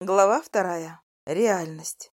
Глава вторая. Реальность.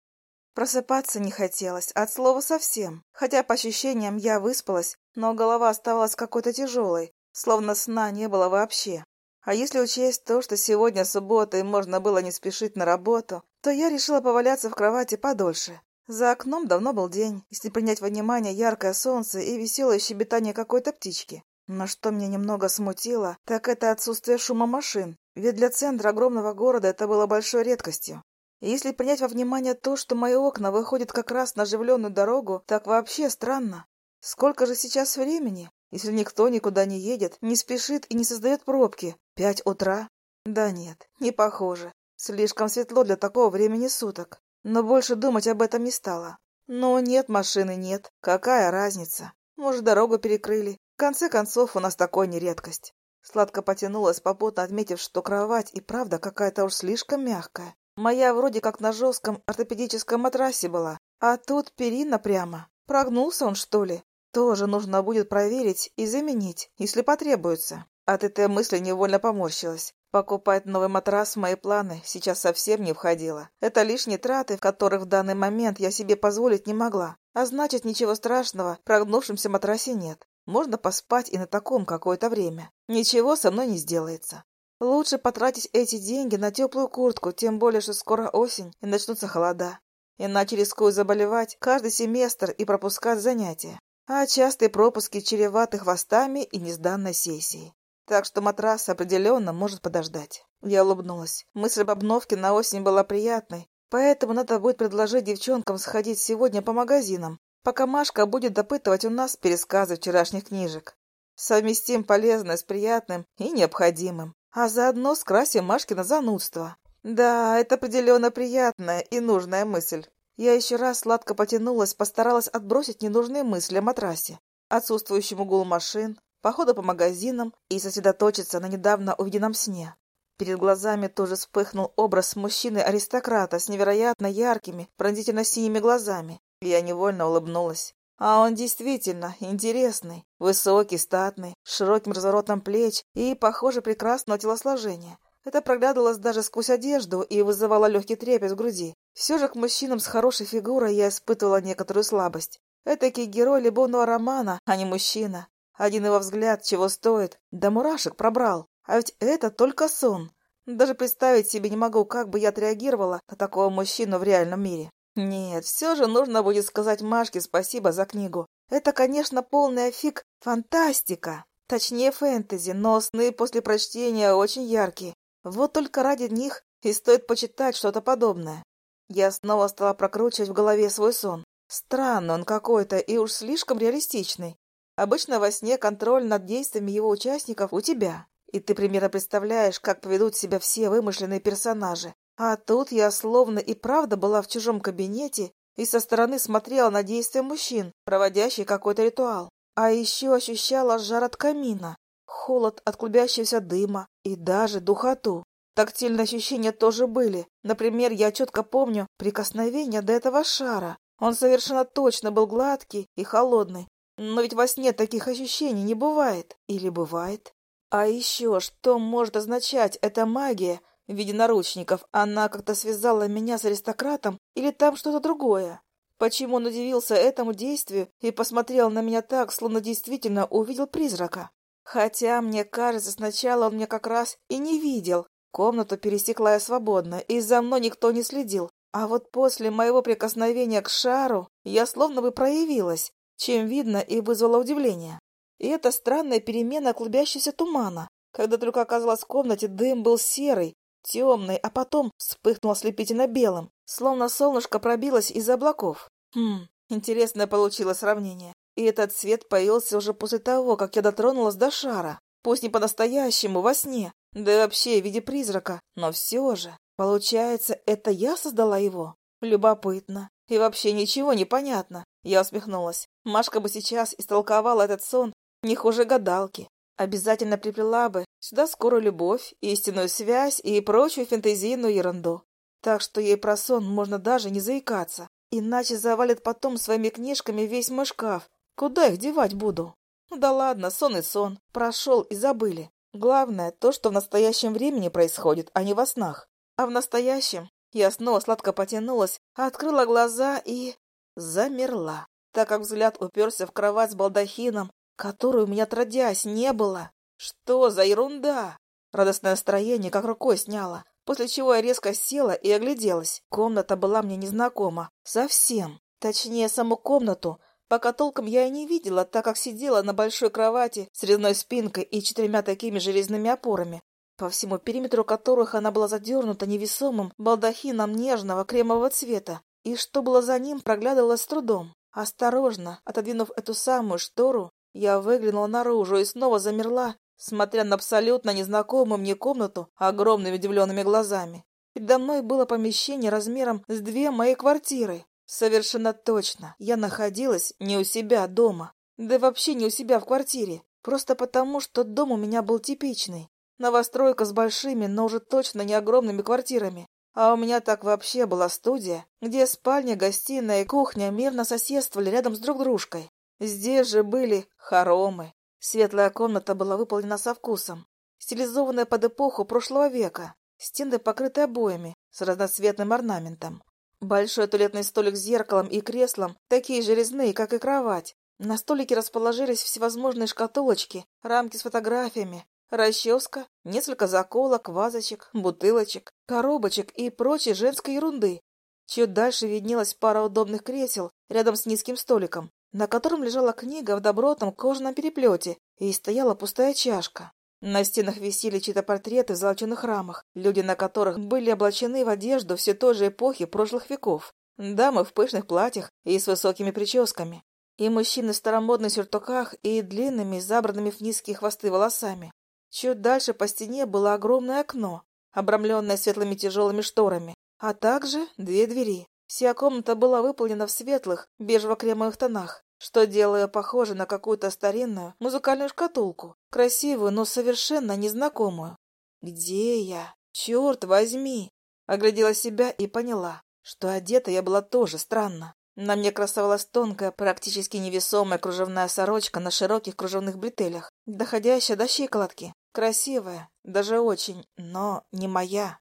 Просыпаться не хотелось, от слова совсем. Хотя по ощущениям я выспалась, но голова оставалась какой-то тяжелой, словно сна не было вообще. А если учесть то, что сегодня суббота и можно было не спешить на работу, то я решила поваляться в кровати подольше. За окном давно был день, если принять во внимание яркое солнце и веселое щебетание какой-то птички. Но что меня немного смутило, так это отсутствие шума машин, ведь для центра огромного города это было большой редкостью. И если принять во внимание то, что мои окна выходят как раз на оживленную дорогу, так вообще странно. Сколько же сейчас времени, если никто никуда не едет, не спешит и не создает пробки? Пять утра? Да нет, не похоже. Слишком светло для такого времени суток. Но больше думать об этом не стала. Но нет машины, нет. Какая разница? Может, дорогу перекрыли. Конце концов, у нас такой не редкость. Сладко потянулась, попутно отметив, что кровать и правда какая-то уж слишком мягкая. Моя вроде как на жестком ортопедическом матрасе была, а тут перина прямо. Прогнулся он, что ли? Тоже нужно будет проверить и заменить, если потребуется. От этой мысли невольно поморщилась. Покупать новый матрас в мои планы сейчас совсем не входило. Это лишние траты, которых в данный момент я себе позволить не могла. А значит, ничего страшного прогнувшемся матрасе нет. Можно поспать и на таком какое-то время. Ничего со мной не сделается. Лучше потратить эти деньги на теплую куртку, тем более, что скоро осень и начнутся холода. Иначе рискую заболевать каждый семестр и пропускать занятия. А частые пропуски чреваты хвостами и несданной сессией. Так что матрас определенно может подождать. Я улыбнулась. Мысль об обновке на осень была приятной, поэтому надо будет предложить девчонкам сходить сегодня по магазинам, пока Машка будет допытывать у нас пересказы вчерашних книжек. Совместим полезное с приятным и необходимым а заодно скрасим Машкино занудство. Да, это определенно приятная и нужная мысль. Я еще раз сладко потянулась, постаралась отбросить ненужные мысли о матрасе, отсутствующем угол машин, походу по магазинам и сосредоточиться на недавно увиденном сне. Перед глазами тоже вспыхнул образ мужчины-аристократа с невероятно яркими, пронзительно синими глазами. Я невольно улыбнулась. А он действительно интересный, высокий, статный, с широким разворотом плеч и, похоже, прекрасного телосложения. Это проглядывалось даже сквозь одежду и вызывало легкий трепет в груди. Все же к мужчинам с хорошей фигурой я испытывала некоторую слабость. Этакий герой любовного романа, а не мужчина. Один его взгляд чего стоит, да мурашек пробрал. А ведь это только сон. Даже представить себе не могу, как бы я отреагировала на такого мужчину в реальном мире. Нет, все же нужно будет сказать Машке спасибо за книгу. Это, конечно, полная фиг фантастика. Точнее, фэнтези, но сны после прочтения очень яркие. Вот только ради них и стоит почитать что-то подобное. Я снова стала прокручивать в голове свой сон. Странно он какой-то и уж слишком реалистичный. Обычно во сне контроль над действиями его участников у тебя, и ты примерно представляешь, как поведут себя все вымышленные персонажи. А тут я словно и правда была в чужом кабинете и со стороны смотрела на действия мужчин, проводящих какой-то ритуал. А еще ощущала жар от камина, холод от клубящегося дыма и даже духоту. Тактильные ощущения тоже были. Например, я четко помню прикосновение до этого шара. Он совершенно точно был гладкий и холодный. Но ведь во сне таких ощущений не бывает. Или бывает? А еще что может означать эта магия, в виде наручников. Она как-то связала меня с аристократом или там что-то другое? Почему он удивился этому действию и посмотрел на меня так, словно действительно увидел призрака? Хотя, мне кажется, сначала он меня как раз и не видел. Комнату пересекла я свободно, и за мной никто не следил. А вот после моего прикосновения к шару я словно бы проявилась, чем видно и вызвало удивление. И это странная перемена клубящегося тумана. Когда только оказалась в комнате, дым был серый, темный, а потом вспыхнул ослепительно белым, словно солнышко пробилось из облаков. Хм, интересное получилось сравнение. И этот цвет появился уже после того, как я дотронулась до шара. Пусть не по-настоящему, во сне, да и вообще в виде призрака, но все же. Получается, это я создала его? Любопытно. И вообще ничего не понятно. Я усмехнулась. Машка бы сейчас истолковала этот сон не хуже гадалки. Обязательно приплела бы сюда скорую любовь, истинную связь и прочую фэнтезийную ерунду. Так что ей про сон можно даже не заикаться. Иначе завалит потом своими книжками весь мой шкаф. Куда их девать буду? Ну да ладно, сон и сон. Прошел и забыли. Главное то, что в настоящем времени происходит, а не во снах. А в настоящем я снова сладко потянулась, открыла глаза и... замерла, так как взгляд уперся в кровать с балдахином, которую у меня отродясь не было. Что за ерунда? Радостное настроение как рукой сняло, после чего я резко села и огляделась. Комната была мне незнакома. Совсем. Точнее, саму комнату, пока толком я и не видела, так как сидела на большой кровати с резной спинкой и четырьмя такими же резными опорами, по всему периметру которых она была задернута невесомым балдахином нежного кремового цвета, и что было за ним, проглядывалось с трудом. Осторожно, отодвинув эту самую штору, я выглянула наружу и снова замерла, смотря на абсолютно незнакомую мне комнату огромными удивленными глазами. Передо мной было помещение размером с две мои квартиры. Совершенно точно, я находилась не у себя дома, да вообще не у себя в квартире, просто потому, что дом у меня был типичный. Новостройка с большими, но уже точно не огромными квартирами. А у меня так вообще была студия, где спальня, гостиная и кухня мирно соседствовали рядом с друг дружкой. Здесь же были хоромы. Светлая комната была выполнена со вкусом, стилизованная под эпоху прошлого века, стены покрыты обоями с разноцветным орнаментом. Большой туалетный столик с зеркалом и креслом, такие же резные, как и кровать. На столике расположились всевозможные шкатулочки, рамки с фотографиями, расческа, несколько заколок, вазочек, бутылочек, коробочек и прочей женской ерунды. Чуть дальше виднелась пара удобных кресел рядом с низким столиком, на котором лежала книга в добротном кожаном переплете и стояла пустая чашка. На стенах висели чьи-то портреты в золоченых рамах, люди на которых были облачены в одежду все той же эпохи прошлых веков. Дамы в пышных платьях и с высокими прическами. И мужчины в старомодных сюртуках и длинными, забранными в низкие хвосты волосами. Чуть дальше по стене было огромное окно, обрамленное светлыми тяжелыми шторами, а также две двери. Вся комната была выполнена в светлых, бежево-кремовых тонах, что делая похоже на какую-то старинную музыкальную шкатулку, красивую, но совершенно незнакомую. «Где я? Черт возьми!» Оглядела себя и поняла, что одета я была тоже странно. На мне красовалась тонкая, практически невесомая кружевная сорочка на широких кружевных бретелях, доходящая до щиколотки. Красивая, даже очень, но не моя.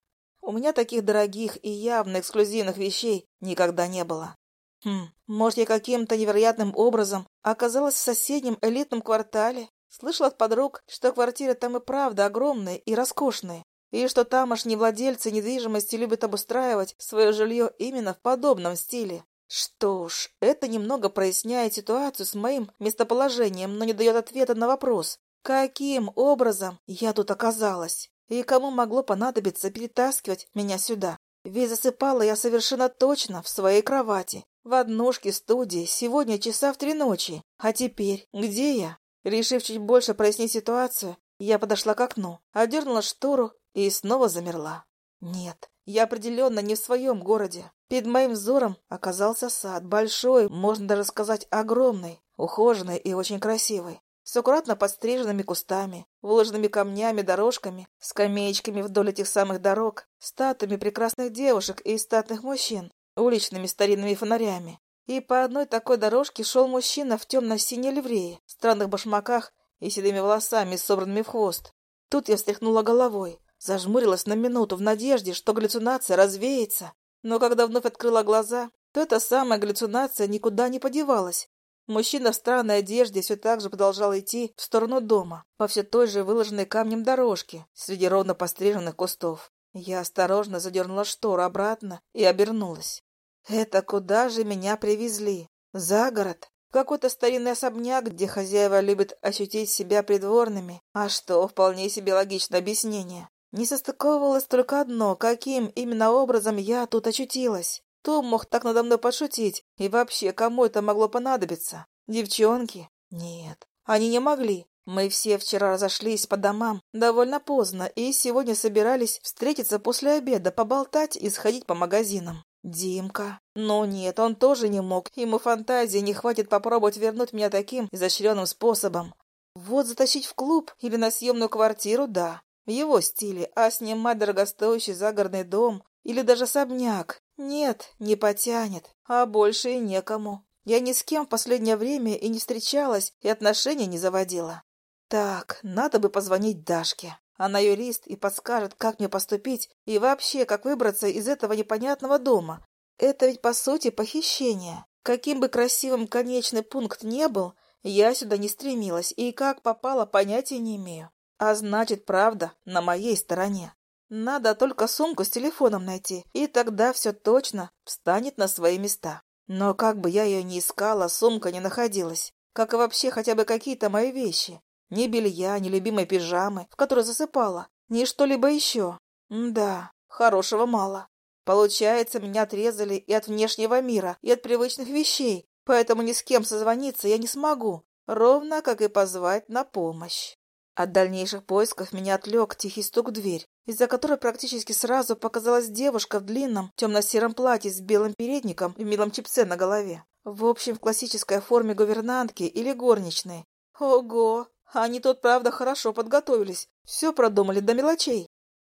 У меня таких дорогих и явно эксклюзивных вещей никогда не было. Хм, может, я каким-то невероятным образом оказалась в соседнем элитном квартале? Слышала от подруг, что квартиры там и правда огромные и роскошные, и что тамошние владельцы недвижимости любят обустраивать свое жилье именно в подобном стиле. Что ж, это немного проясняет ситуацию с моим местоположением, но не дает ответа на вопрос, каким образом я тут оказалась и кому могло понадобиться перетаскивать меня сюда. Ведь засыпала я совершенно точно в своей кровати, в однушке студии, сегодня часа в три ночи. А теперь где я? Решив чуть больше прояснить ситуацию, я подошла к окну, одернула штору и снова замерла. Нет, я определенно не в своем городе. Перед моим взором оказался сад, большой, можно даже сказать огромный, ухоженный и очень красивый с аккуратно подстриженными кустами, выложенными камнями, дорожками, скамеечками вдоль этих самых дорог, статуями прекрасных девушек и статных мужчин, уличными старинными фонарями. И по одной такой дорожке шел мужчина в темно-синей ливрее, странных башмаках и седыми волосами, собранными в хвост. Тут я встряхнула головой, зажмурилась на минуту в надежде, что галлюцинация развеется. Но когда вновь открыла глаза, то эта самая галлюцинация никуда не подевалась, Мужчина в странной одежде все так же продолжал идти в сторону дома, по все той же выложенной камнем дорожке, среди ровно постриженных кустов. Я осторожно задернула штору обратно и обернулась. Это куда же меня привезли? За город? В какой-то старинный особняк, где хозяева любят ощутить себя придворными. А что, вполне себе логичное объяснение. Не состыковывалось только одно, каким именно образом я тут очутилась. Кто мог так надо мной пошутить? И вообще, кому это могло понадобиться? Девчонки? Нет, они не могли. Мы все вчера разошлись по домам довольно поздно и сегодня собирались встретиться после обеда, поболтать и сходить по магазинам. Димка. Но нет, он тоже не мог. Ему фантазии не хватит попробовать вернуть меня таким изощренным способом. Вот затащить в клуб или на съемную квартиру, да, в его стиле, а снимать дорогостоящий загородный дом или даже особняк нет, не потянет, а больше и некому. Я ни с кем в последнее время и не встречалась, и отношения не заводила. Так, надо бы позвонить Дашке. Она юрист и подскажет, как мне поступить и вообще, как выбраться из этого непонятного дома. Это ведь, по сути, похищение. Каким бы красивым конечный пункт не был, я сюда не стремилась и как попала, понятия не имею. А значит, правда на моей стороне. Надо только сумку с телефоном найти, и тогда все точно встанет на свои места. Но как бы я ее ни искала, сумка не находилась. Как и вообще хотя бы какие-то мои вещи. Ни белья, ни любимой пижамы, в которой засыпала, ни что-либо еще. Да, хорошего мало. Получается, меня отрезали и от внешнего мира, и от привычных вещей, поэтому ни с кем созвониться я не смогу, ровно как и позвать на помощь. От дальнейших поисков меня отвлек тихий стук в дверь, из-за которой практически сразу показалась девушка в длинном темно-сером платье с белым передником и милом чипце на голове. В общем, в классической форме гувернантки или горничной. Ого! Они тут, правда, хорошо подготовились. Все продумали до мелочей.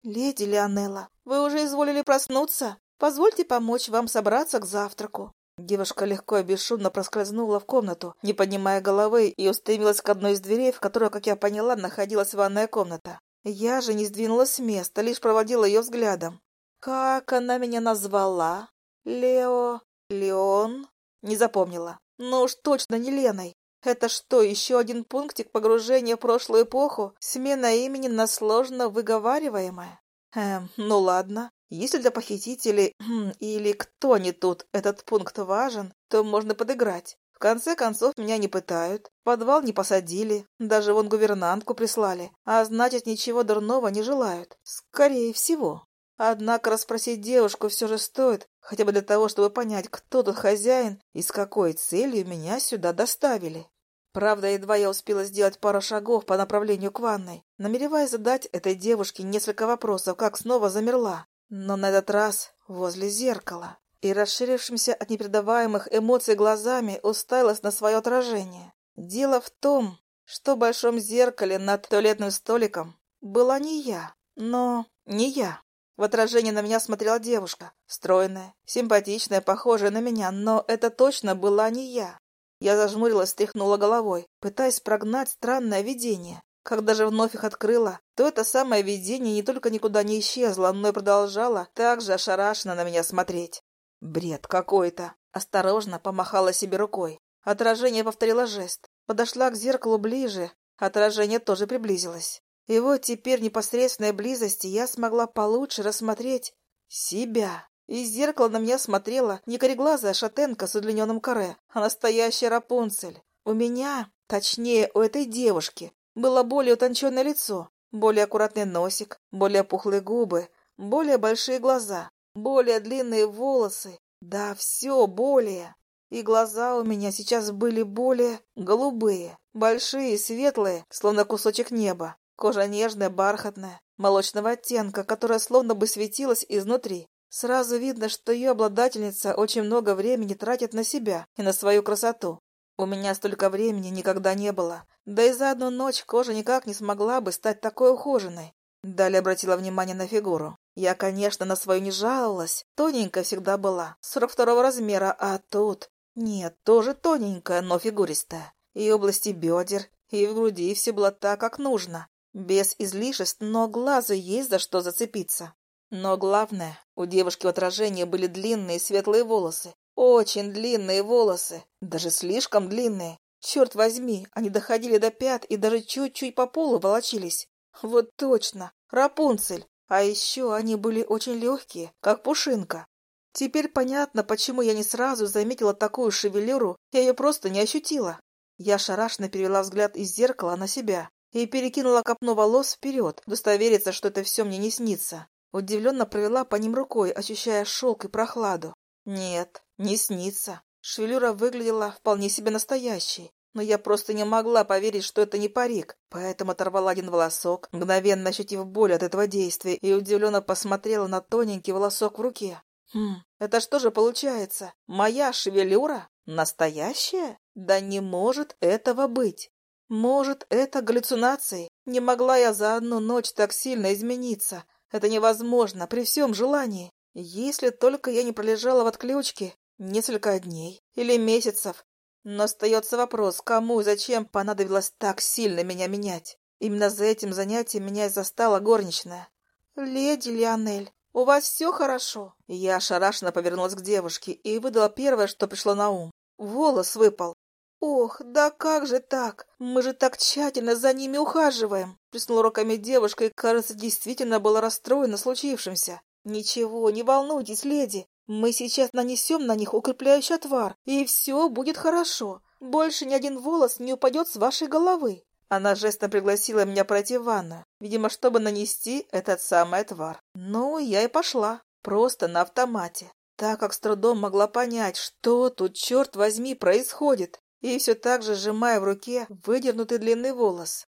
«Леди Леонелла, вы уже изволили проснуться? Позвольте помочь вам собраться к завтраку». Девушка легко и бесшумно проскользнула в комнату, не поднимая головы, и устремилась к одной из дверей, в которой, как я поняла, находилась ванная комната. Я же не сдвинулась с места, лишь проводила ее взглядом. Как она меня назвала? Лео... Леон? Не запомнила. Ну уж точно не Леной. Это что, еще один пунктик погружения в прошлую эпоху? Смена имени на сложно выговариваемое? Эм, ну ладно. Если для похитителей или кто не тут этот пункт важен, то можно подыграть. Конце концов, меня не пытают, в подвал не посадили, даже вон гувернантку прислали, а значит, ничего дурного не желают. Скорее всего. Однако расспросить девушку все же стоит, хотя бы для того, чтобы понять, кто тут хозяин и с какой целью меня сюда доставили. Правда, едва я успела сделать пару шагов по направлению к ванной, намереваясь задать этой девушке несколько вопросов, как снова замерла, но на этот раз возле зеркала, и расширившимся от непередаваемых эмоций глазами уставилась на свое отражение. Дело в том, что в большом зеркале над туалетным столиком была не я, но не я. В отражении на меня смотрела девушка, стройная, симпатичная, похожая на меня, но это точно была не я. Я зажмурилась, стряхнула головой, пытаясь прогнать странное видение. Когда же вновь их открыла, то это самое видение не только никуда не исчезло, но и продолжало так же ошарашенно на меня смотреть. Бред какой-то. Осторожно помахала себе рукой. Отражение повторило жест. Подошла к зеркалу ближе. Отражение тоже приблизилось. И вот теперь в непосредственной близости я смогла получше рассмотреть себя. Из зеркала на меня смотрела не кореглазая шатенка с удлиненным каре, а настоящая Рапунцель. У меня, точнее, у этой девушки, было более утонченное лицо, более аккуратный носик, более пухлые губы, более большие глаза, более длинные волосы. Да, все более. И глаза у меня сейчас были более голубые, большие, светлые, словно кусочек неба. Кожа нежная, бархатная, молочного оттенка, которая словно бы светилась изнутри. Сразу видно, что ее обладательница очень много времени тратит на себя и на свою красоту. У меня столько времени никогда не было. Да и за одну ночь кожа никак не смогла бы стать такой ухоженной. Далее обратила внимание на фигуру. Я, конечно, на свою не жаловалась. Тоненькая всегда была, 42 размера, а тут... Нет, тоже тоненькая, но фигуристая. И области бедер, и в груди все было так, как нужно. Без излишеств, но глазу есть за что зацепиться. Но главное, у девушки в отражении были длинные светлые волосы. Очень длинные волосы. Даже слишком длинные. Черт возьми, они доходили до пят и даже чуть-чуть по полу волочились. Вот точно, Рапунцель. А еще они были очень легкие, как пушинка. Теперь понятно, почему я не сразу заметила такую шевелюру, я ее просто не ощутила. Я шарашно перевела взгляд из зеркала на себя и перекинула копну волос вперед, удостовериться, что это все мне не снится. Удивленно провела по ним рукой, ощущая шелк и прохладу. Нет, не снится. Шевелюра выглядела вполне себе настоящей, но я просто не могла поверить, что это не парик, поэтому оторвала один волосок, мгновенно ощутив боль от этого действия, и удивленно посмотрела на тоненький волосок в руке. Хм, это что же получается? Моя шевелюра? Настоящая? Да не может этого быть. Может, это галлюцинации? Не могла я за одну ночь так сильно измениться. Это невозможно при всем желании. Если только я не пролежала в отключке несколько дней или месяцев. Но остается вопрос, кому и зачем понадобилось так сильно меня менять. Именно за этим занятием меня и застала горничная. «Леди Лионель, у вас все хорошо?» Я ошарашенно повернулась к девушке и выдала первое, что пришло на ум. Волос выпал. «Ох, да как же так? Мы же так тщательно за ними ухаживаем!» Плеснула руками девушка и, кажется, действительно была расстроена случившимся. «Ничего, не волнуйтесь, леди. Мы сейчас нанесем на них укрепляющий отвар, и все будет хорошо. Больше ни один волос не упадет с вашей головы». Она жестом пригласила меня пройти в ванную, видимо, чтобы нанести этот самый отвар. Ну, я и пошла, просто на автомате, так как с трудом могла понять, что тут, черт возьми, происходит, и все так же, сжимая в руке выдернутый длинный волос.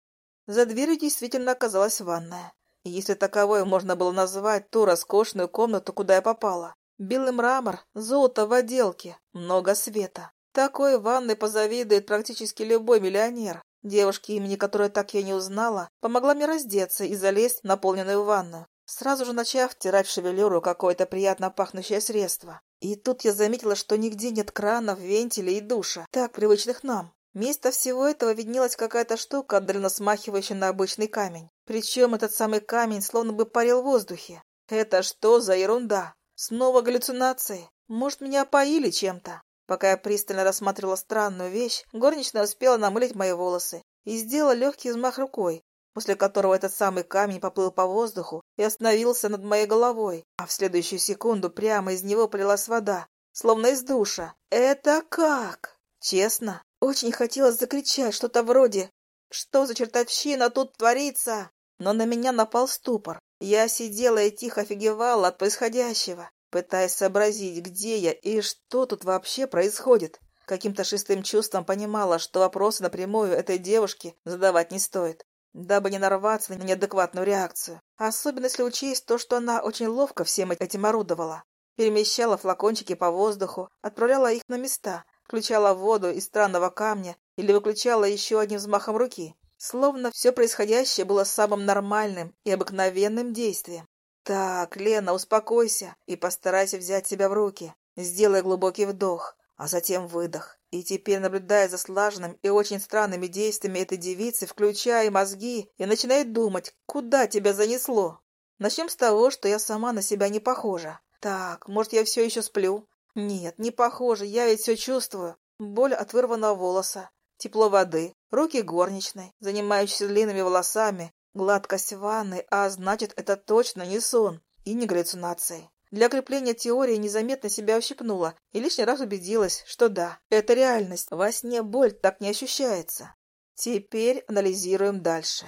За дверью действительно оказалась ванная, если таковой можно было назвать ту роскошную комнату, куда я попала. Белый мрамор, золото в отделке, много света. Такой ванной позавидует практически любой миллионер. Девушка, имени которой так я не узнала, помогла мне раздеться и залезть в наполненную ванну, сразу же начав втирать в шевелюру какое-то приятно пахнущее средство. И тут я заметила, что нигде нет кранов, вентилей и душа, так привычных нам. Вместо всего этого виднелась какая-то штука, отдаленно смахивающая на обычный камень. Причем этот самый камень словно бы парил в воздухе. Это что за ерунда? Снова галлюцинации? Может, меня поили чем-то? Пока я пристально рассматривала странную вещь, горничная успела намылить мои волосы и сделала легкий взмах рукой, после которого этот самый камень поплыл по воздуху и остановился над моей головой, а в следующую секунду прямо из него полилась вода, словно из душа. «Это как?» Честно, очень хотелось закричать что-то вроде «Что за чертовщина тут творится?» Но на меня напал ступор. Я сидела и тихо офигевала от происходящего пытаясь сообразить, где я и что тут вообще происходит. Каким-то шестым чувством понимала, что вопросы напрямую этой девушке задавать не стоит, дабы не нарваться на неадекватную реакцию. Особенно если учесть то, что она очень ловко всем этим орудовала. Перемещала флакончики по воздуху, отправляла их на места, включала воду из странного камня или выключала еще одним взмахом руки. Словно все происходящее было самым нормальным и обыкновенным действием. «Так, Лена, успокойся и постарайся взять себя в руки. Сделай глубокий вдох, а затем выдох. И теперь, наблюдая за слаженным и очень странными действиями этой девицы, включай мозги и начинай думать, куда тебя занесло. Начнем с того, что я сама на себя не похожа. Так, может, я все еще сплю? Нет, не похоже, я ведь все чувствую. Боль от вырванного волоса, тепло воды, руки горничной, занимающейся длинными волосами, Гладкость ванны, а значит, это точно не сон и не галлюцинации. Для крепления теории незаметно себя ущипнула и лишний раз убедилась, что да, это реальность. Во сне боль так не ощущается. Теперь анализируем дальше.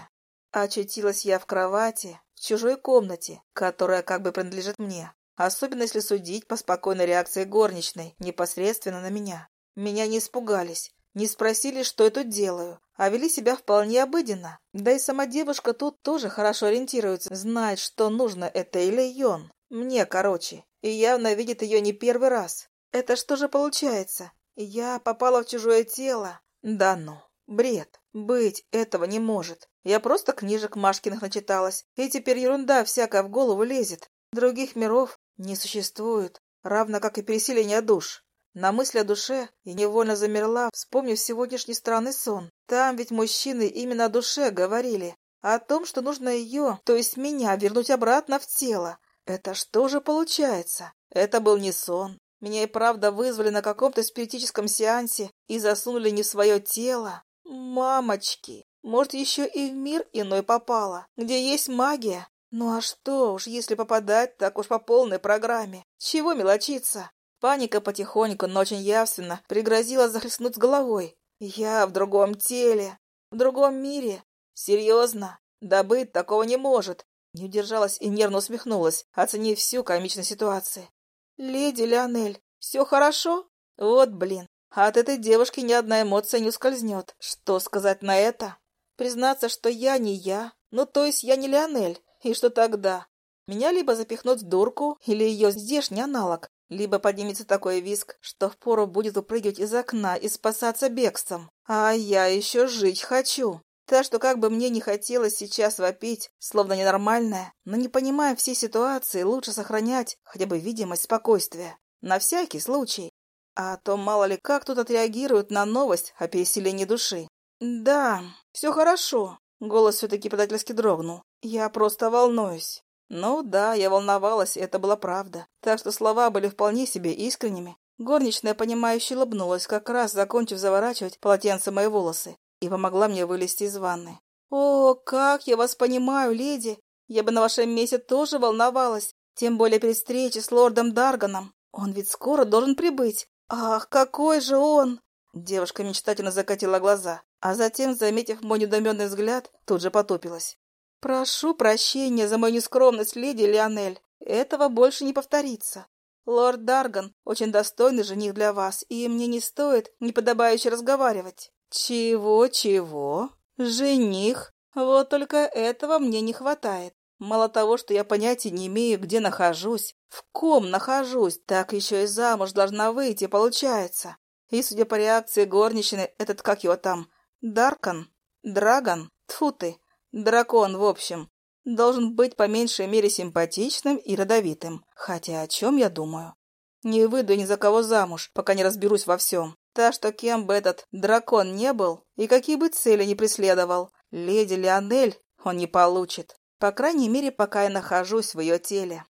Очутилась я в кровати, в чужой комнате, которая как бы принадлежит мне. Особенно если судить по спокойной реакции горничной непосредственно на меня. Меня не испугались, не спросили, что я тут делаю, а вели себя вполне обыденно. Да и сама девушка тут тоже хорошо ориентируется, знает, что нужно это или Йон. Мне, короче. И явно видит ее не первый раз. Это что же получается? Я попала в чужое тело? Да ну, бред. Быть этого не может. Я просто книжек Машкиных начиталась, и теперь ерунда всякая в голову лезет. Других миров не существует, равно как и переселение душ. На мысль о душе я невольно замерла, вспомнив сегодняшний странный сон. Там ведь мужчины именно о душе говорили. О том, что нужно ее, то есть меня, вернуть обратно в тело. Это что же получается? Это был не сон. Меня и правда вызвали на каком-то спиритическом сеансе и засунули не в свое тело. Мамочки! Может, еще и в мир иной попала, где есть магия? Ну а что уж, если попадать, так уж по полной программе. Чего мелочиться? Паника потихоньку, но очень явственно пригрозила захлестнуть с головой. Я в другом теле, в другом мире. Серьезно? Да быть такого не может. Не удержалась и нервно усмехнулась, оценив всю комичность ситуации. «Леди Леонель, все хорошо?» «Вот блин, от этой девушки ни одна эмоция не ускользнет. Что сказать на это? Признаться, что я не я, ну то есть я не Леонель. И что тогда? Меня либо запихнут в дурку, или ее здешний аналог, либо поднимется такой виск, что впору будет упрыгивать из окна и спасаться бегством. А я еще жить хочу. Так что как бы мне не хотелось сейчас вопить, словно ненормальная, но не понимая всей ситуации, лучше сохранять хотя бы видимость спокойствия. На всякий случай. А то мало ли как тут отреагируют на новость о переселении души. Да, все хорошо. Голос все-таки предательски дрогнул. «Я просто волнуюсь». Ну да, я волновалась, и это была правда. Так что слова были вполне себе искренними. Горничная, понимающе улыбнулась, как раз закончив заворачивать полотенце мои волосы, и помогла мне вылезти из ванны. «О, как я вас понимаю, леди! Я бы на вашем месте тоже волновалась, тем более при встрече с лордом Дарганом. Он ведь скоро должен прибыть. Ах, какой же он!» Девушка мечтательно закатила глаза, а затем, заметив мой недоменный взгляд, тут же потупилась. «Прошу прощения за мою нескромность, леди Лионель. Этого больше не повторится. Лорд Дарган очень достойный жених для вас, и мне не стоит неподобающе разговаривать». «Чего-чего? Жених? Вот только этого мне не хватает. Мало того, что я понятия не имею, где нахожусь, в ком нахожусь, так еще и замуж должна выйти, получается. И, судя по реакции горничной, этот, как его там, Даркан? Драгон? Тьфу ты, Дракон, в общем, должен быть по меньшей мере симпатичным и родовитым. Хотя о чем я думаю? Не выйду ни за кого замуж, пока не разберусь во всем. Так что кем бы этот дракон не был и какие бы цели не преследовал, леди Леонель он не получит. По крайней мере, пока я нахожусь в ее теле.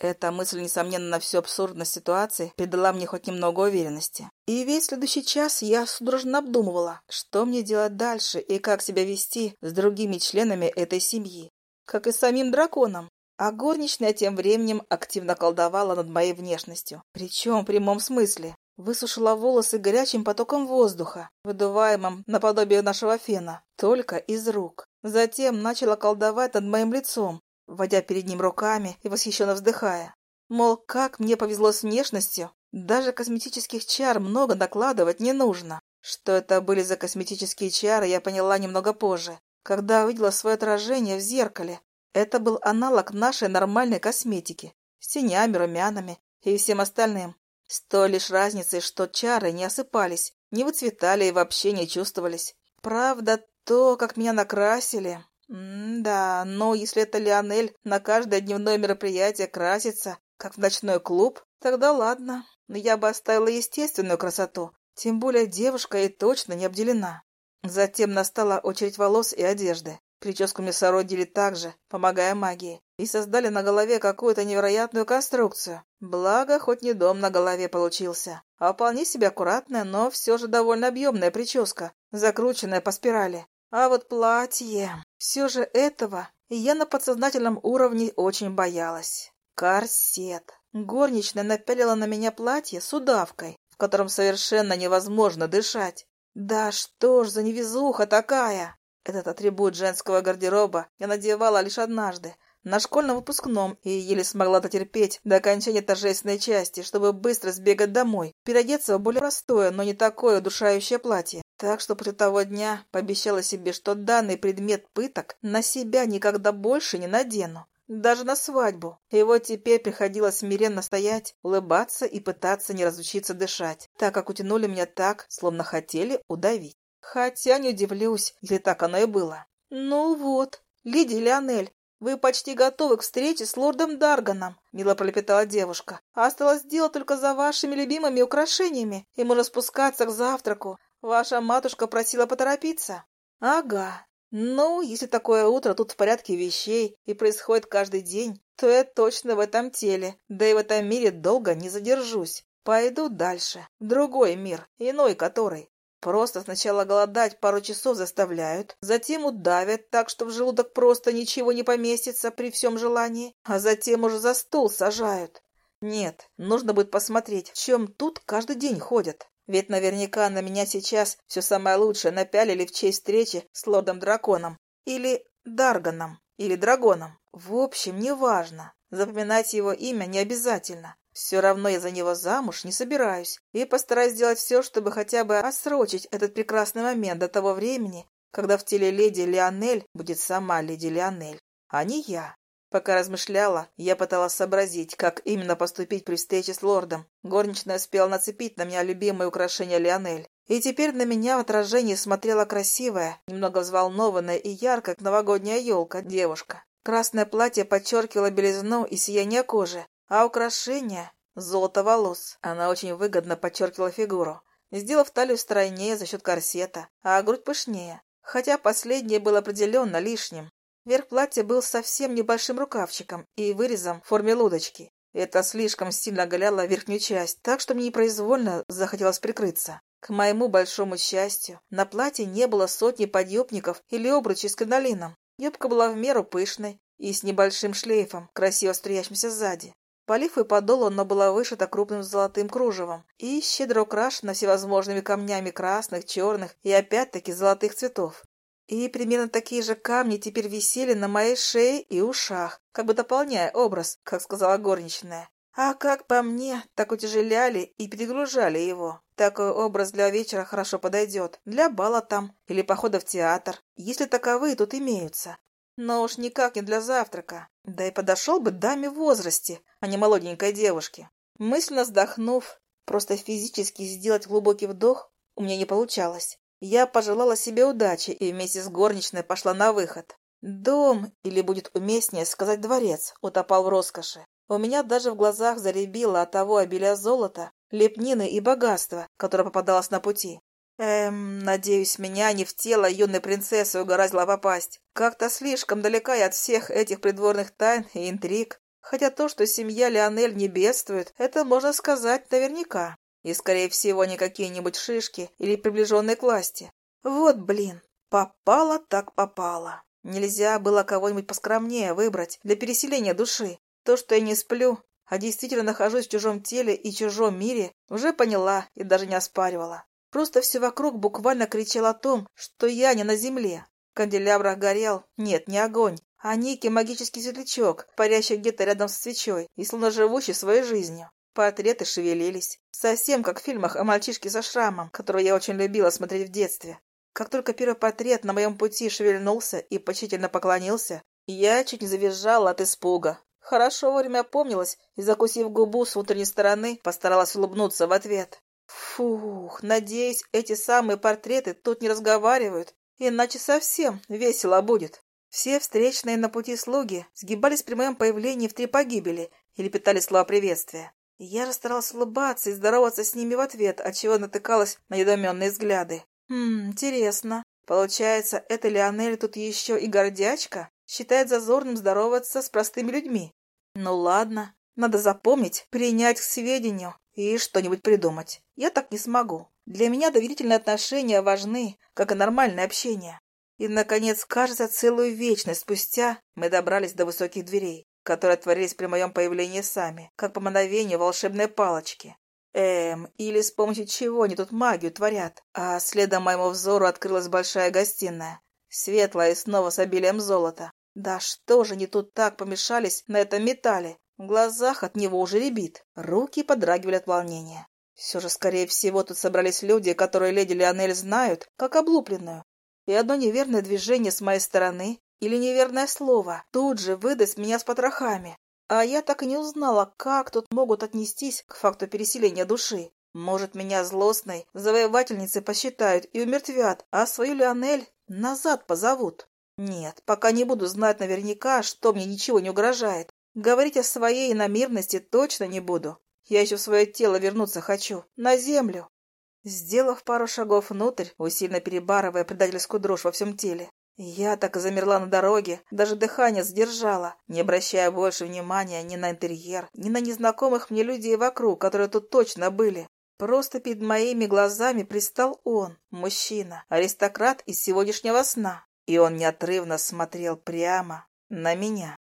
Эта мысль, несомненно, на всю абсурдность ситуации придала мне хоть немного уверенности. И весь следующий час я судорожно обдумывала, что мне делать дальше и как себя вести с другими членами этой семьи, как и с самим драконом. А горничная тем временем активно колдовала над моей внешностью. Причем в прямом смысле. Высушила волосы горячим потоком воздуха, выдуваемым наподобие нашего фена, только из рук. Затем начала колдовать над моим лицом, водя перед ним руками и восхищенно вздыхая. Мол, как мне повезло с внешностью, даже косметических чар много накладывать не нужно. Что это были за косметические чары, я поняла немного позже, когда увидела свое отражение в зеркале. Это был аналог нашей нормальной косметики, с тенями, румянами и всем остальным. С той лишь разницей, что чары не осыпались, не выцветали и вообще не чувствовались. Правда, то, как меня накрасили, «Да, но если это Лионель на каждое дневное мероприятие красится, как в ночной клуб, тогда ладно. Но я бы оставила естественную красоту, тем более девушка и точно не обделена». Затем настала очередь волос и одежды. Прическу мне сородили также, помогая магии, и создали на голове какую-то невероятную конструкцию. Благо, хоть не дом на голове получился, а вполне себе аккуратная, но все же довольно объемная прическа, закрученная по спирали. А вот платье... Все же этого я на подсознательном уровне очень боялась. Корсет. Горничная напялила на меня платье с удавкой, в котором совершенно невозможно дышать. Да что ж за невезуха такая! Этот атрибут женского гардероба я надевала лишь однажды, на школьном выпускном и еле смогла дотерпеть до окончания торжественной части, чтобы быстро сбегать домой, переодеться в более простое, но не такое удушающее платье. Так что после того дня пообещала себе, что данный предмет пыток на себя никогда больше не надену. Даже на свадьбу. И вот теперь приходилось смиренно стоять, улыбаться и пытаться не разучиться дышать, так как утянули меня так, словно хотели удавить. Хотя не удивлюсь, если так оно и было. «Ну вот, Лидия Леонель, «Вы почти готовы к встрече с лордом Дарганом», — мило пролепетала девушка. «Осталось дело только за вашими любимыми украшениями, и можно спускаться к завтраку. Ваша матушка просила поторопиться». «Ага. Ну, если такое утро тут в порядке вещей и происходит каждый день, то я точно в этом теле, да и в этом мире долго не задержусь. Пойду дальше, в другой мир, иной который. Просто сначала голодать пару часов заставляют, затем удавят так, что в желудок просто ничего не поместится при всем желании, а затем уже за стол сажают. Нет, нужно будет посмотреть, в чем тут каждый день ходят. Ведь наверняка на меня сейчас все самое лучшее напялили в честь встречи с лордом-драконом. Или Дарганом, или Драгоном. В общем, неважно. Запоминать его имя не обязательно. Все равно я за него замуж не собираюсь и постараюсь сделать все, чтобы хотя бы осрочить этот прекрасный момент до того времени, когда в теле леди Леонель будет сама леди Леонель, а не я. Пока размышляла, я пыталась сообразить, как именно поступить при встрече с лордом. Горничная успела нацепить на меня любимое украшение Леонель. И теперь на меня в отражении смотрела красивая, немного взволнованная и яркая, как новогодняя елка, девушка. Красное платье подчеркивало белизну и сияние кожи, а украшение — золото волос. Она очень выгодно подчеркивала фигуру, сделав талию стройнее за счет корсета, а грудь пышнее. хотя последнее было определенно лишним. Верх платья был совсем небольшим рукавчиком и вырезом в форме лодочки. Это слишком сильно оголяло верхнюю часть, так что мне непроизвольно захотелось прикрыться. К моему большому счастью, на платье не было сотни подъюбников или обручей с кринолином. Юбка была в меру пышной и с небольшим шлейфом, красиво струящимся сзади. По лифу и подолу она была вышита крупным золотым кружевом и щедро украшена всевозможными камнями красных, черных и опять-таки золотых цветов. И примерно такие же камни теперь висели на моей шее и ушах, как бы дополняя образ, как сказала горничная. А как по мне, так утяжеляли и перегружали его. Такой образ для вечера хорошо подойдет, для бала там или похода в театр, если таковые тут имеются. Но уж никак не для завтрака. Да и подошел бы даме в возрасте, а не молоденькой девушке. Мысленно вздохнув, просто физически сделать глубокий вдох у меня не получалось. Я пожелала себе удачи и вместе с горничной пошла на выход. Дом, или будет уместнее сказать дворец, утопал в роскоши. У меня даже в глазах заребило от того обилия золота, лепнины и богатства, которое попадалось на пути. Эм, надеюсь, меня не в тело юной принцессы угораздило попасть. Как-то слишком далека я от всех этих придворных тайн и интриг. Хотя то, что семья Леонель не бедствует, это можно сказать наверняка. И, скорее всего, не какие-нибудь шишки или приближенные к власти. Вот, блин, попало так попало. Нельзя было кого-нибудь поскромнее выбрать для переселения души. То, что я не сплю, а действительно нахожусь в чужом теле и чужом мире, уже поняла и даже не оспаривала. Просто все вокруг буквально кричало о том, что я не на земле. В канделябрах горел, нет, не огонь, а некий магический светлячок, парящий где-то рядом с свечой и словно живущий своей жизнью. Портреты шевелились. Совсем как в фильмах о мальчишке со шрамом, который я очень любила смотреть в детстве. Как только первый портрет на моем пути шевельнулся и почтительно поклонился, я чуть не завизжала от испуга. Хорошо вовремя помнилась и, закусив губу с внутренней стороны, постаралась улыбнуться в ответ. Фух, надеюсь, эти самые портреты тут не разговаривают, иначе совсем весело будет. Все встречные на пути слуги сгибались при моем появлении в три погибели или питали слова приветствия. Я же старалась улыбаться и здороваться с ними в ответ, отчего натыкалась на недоуменные взгляды. Хм, интересно. Получается, эта Леонель тут еще и гордячка? Считает зазорным здороваться с простыми людьми. Ну ладно, надо запомнить, принять к сведению и что-нибудь придумать. Я так не смогу. Для меня доверительные отношения важны, как и нормальное общение. И, наконец, кажется, целую вечность спустя мы добрались до высоких дверей которые творились при моем появлении сами, как по мановению волшебной палочки. Эм, или с помощью чего они тут магию творят. А следом моему взору открылась большая гостиная, светлая и снова с обилием золота. Да что же они тут так помешались на этом металле? В глазах от него уже ребит, руки подрагивали от волнения. Все же, скорее всего, тут собрались люди, которые леди Леонель знают, как облупленную. И одно неверное движение с моей стороны, или неверное слово тут же выдаст меня с потрохами. А я так и не узнала, как тут могут отнестись к факту переселения души. Может, меня злостной завоевательницей посчитают и умертвят, а свою Леонель назад позовут. Нет, пока не буду знать наверняка, что мне ничего не угрожает. Говорить о своей иномирности точно не буду. Я еще в свое тело вернуться хочу, на землю. Сделав пару шагов внутрь, усиленно перебарывая предательскую дрожь во всем теле, я так и замерла на дороге, даже дыхание сдержала, не обращая больше внимания ни на интерьер, ни на незнакомых мне людей вокруг, которые тут точно были. Просто перед моими глазами пристал он, мужчина, аристократ из сегодняшнего сна, и он неотрывно смотрел прямо на меня.